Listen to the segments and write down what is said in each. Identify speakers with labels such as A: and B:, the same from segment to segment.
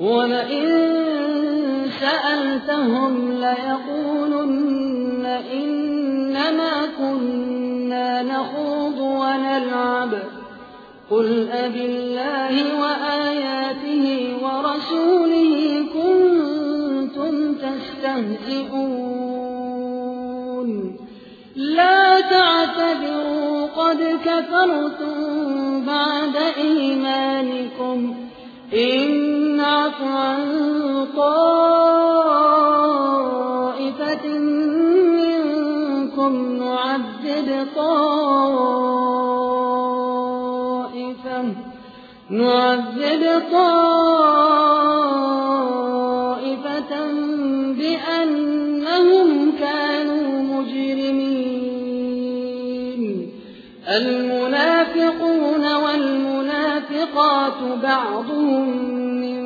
A: ولئن سألتهم ليقولن إنما كنا نخوض ونلعب. قل أب الله وآياته ورسوله كنتم تستهزئون. لا تعتذروا قد كفرتم بعد إيمانكم. إن نعف عن طائفة منكم نعذب طائفة نعذب طائفة بأنهم كانوا مجرمين. المنافقون والمنافقات بعضهم من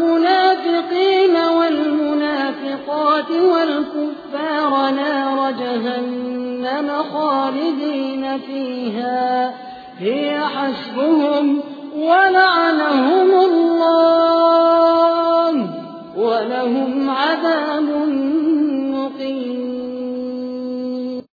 A: جهنم خالدين فيها هي حسبهم ولعنهم الله ولهم عذاب مقيم